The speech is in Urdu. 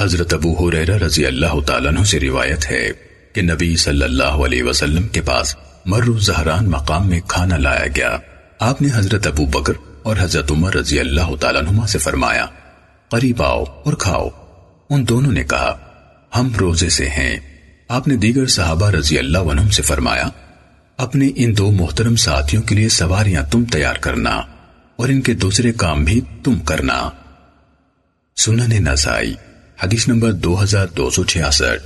حضرت ابو حریرہ رضی اللہ تعالیٰ عنہ سے روایت ہے کہ نبی صلی اللہ علیہ وسلم کے پاس مرو زہران مقام میں کھانا لایا گیا۔ آپ نے حضرت ابو بکر اور حضرت عمر رضی اللہ تعالیٰ عنہ سے فرمایا، قریب آؤ اور کھاؤ۔ ان دونوں نے کہا، ہم روزے سے ہیں۔ آپ نے دیگر صحابہ رضی اللہ عنہ سے فرمایا، اپنے ان دو محترم ساتھیوں کے لیے سواریاں تم تیار کرنا اور ان کے دوسرے کام بھی تم کرنا سنن نسائی